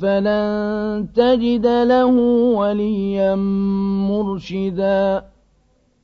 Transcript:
فلن تجد له وليا مرشدا